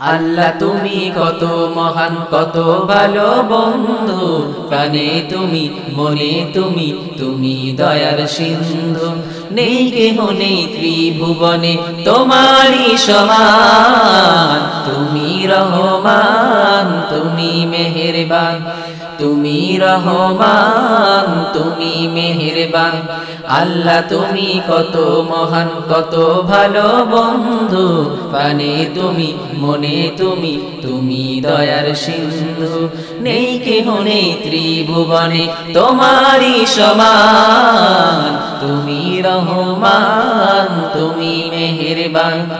আল্লাহ তুমি কত মহান, কত ভালো বন্ধু। প্রাণে তুমি, মনে তুমি তুমি দয়ার সিন্ধু। নেই কেহ নেই ত্রিভুবনে, তোমারই সমান। তুমি রহমান, তুমি মেহেরবান। তুমি রহমান, তুমি মেহেরবান। আল্লাহ, তুমি কত মহান, কত ভালো বন্ধু। পানে তুমি, মনে তুমি তুমি দয়ার সিন্ধু। নেই কেহ নেই ত্রিভুবনে, তোমারই সমান। তুমি রহমান, তুমি মেহেরবান।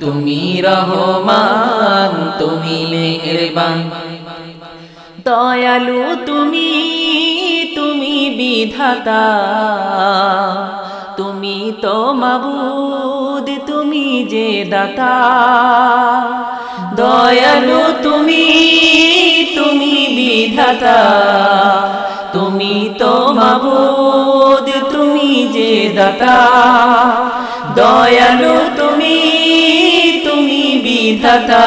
তুমি রহমান, তুমি মেহেরবান। দয়ালু তুমি তুমি বিধাতা। তুমি তো মাবুদ, তুমি যে দাতা। দয়ালু তুমি তুমি বিধাতা। তুমি তো মাবুদ, তুমি যে দাতা। দয়ালু তুমি তুমি বিধাতা।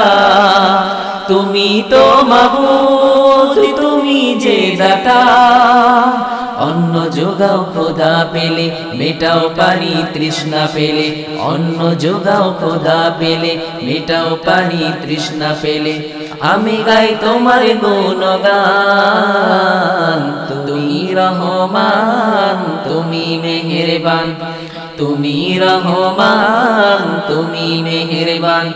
তুমি তো মাবুদ, তুমি যে দাতা। অন্ন যোগাও খোদা পেলে, মেটাও পানি তৃষ্ণা পেলে। অন্ন যোগাও খোদা পেলে, মেটাও পানি তৃষ্ণা পেলে। আমি গাই তোমার গুণগান, তুমি রহমান, তুমি মেহেরবান। তুমি রহমান, তুমি মেহেরবান।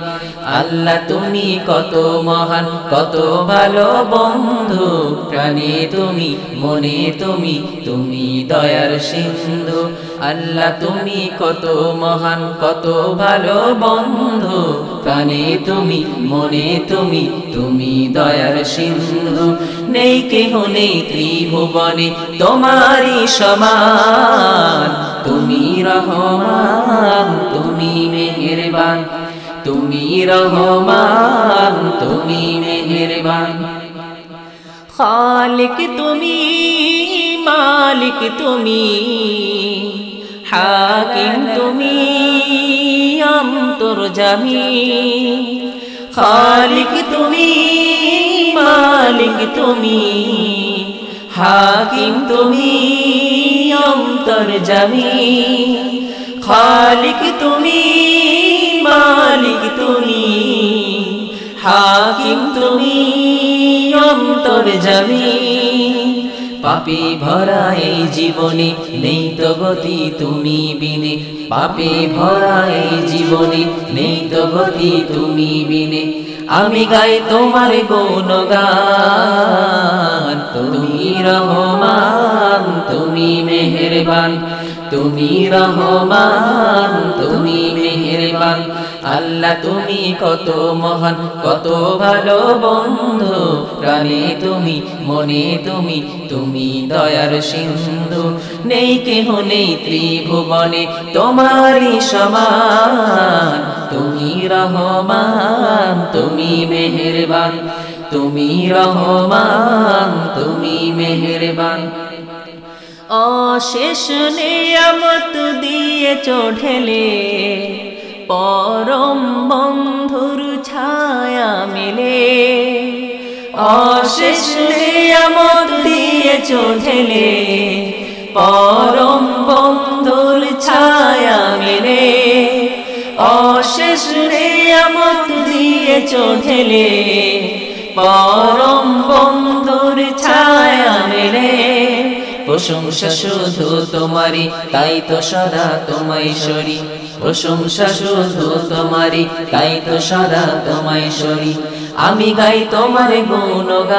আল্লাহ, তুমি কত মহান, কত ভালো বন্ধু। প্রাণে তুমি, মনে তুমি তুমি দয়ার সিন্ধু। আল্লাহ, তুমি কত মহান, কত ভালো বন্ধু। প্রাণে তুমি, মনে তুমি তুমি দয়ার সিন্ধু। নেই কেহ নেই ত্রিভুবনে, তোমারই সমান। তুমি রহমান, তুমি মেহেরবান। তুমি রহমান, তুমি মেহেরবান। খালিক তুমি, মালিক তুমি, হাকিম তুমি অন্তর্জামী খালিক তুমি, মালিক তুমি, হাকিম তুমি অন্তর্জামী খালিক তুমি, মালিক তুমি, হাকিম তুমি, অন্তর জামি পাপি ভরা এই জীবনে নেই তো গতি তুমি বিনে। পাপে ভরা এই জীবনে নেই তো তুমি বিনে। আমি গাই তোমার গুণগান, তুমি রহমান, তুমি মেহেরবান। তুমি রহমান, তুমি মেহেরবান। আল্লাহ, তুমি কত মহান, কত ভালো বন্ধু। প্রাণে তুমি, মনে তুমি তুমি দয়ার সিন্ধু। নেই কেহ নেই ত্রিভুবনে, তোমারই সমান। তুমি রহমান, তুমি মেহেরবান। তুমি রহমান, তুমি মেহেরবান। অশেষ নিয়ামত দিয়ে চোঢেলে, পরম বন্ধুর ছায়া মিলে। অশেষ নিয়ামত দিয়ে চোঢেলে, পরম বন্ধুর ছায়া মিলে। অশেষ নিয়ামত দিয়ে চোঢেলে, পরম বন্ধুর ছায়া মিলে। প্রশংসা শুধু তোমারি তাই তো সদা তোমায় সরি প্রশংসা শুধু তোমারি তাই তো সদা তোমায় সরি আমি গাই তোমার গুণগান,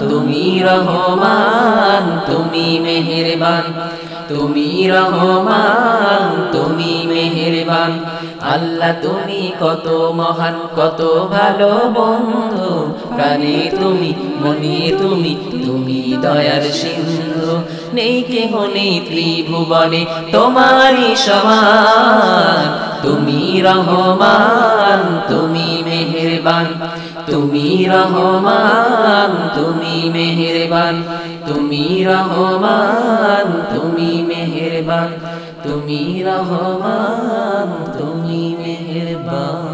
তুমি রহমান, তুমি মেহেরবান। তুমি রহমান, তুমি মেহেরবান। আল্লাহ, তুমি কত মহান, কত ভালো বন্ধু। প্রাণে তুমি, মনে তুমি তুমি দয়ার সিন্ধু। নেই কেহ নেই ত্রিভুবনে, তোমারই সমান। তুমি রহমান, তুমি মেহেরবান। তুমি রহমান, তুমি মেহেরবান। তুমি রহমান মেহেরবান তুমি রহমান তুমি মেহেরবান।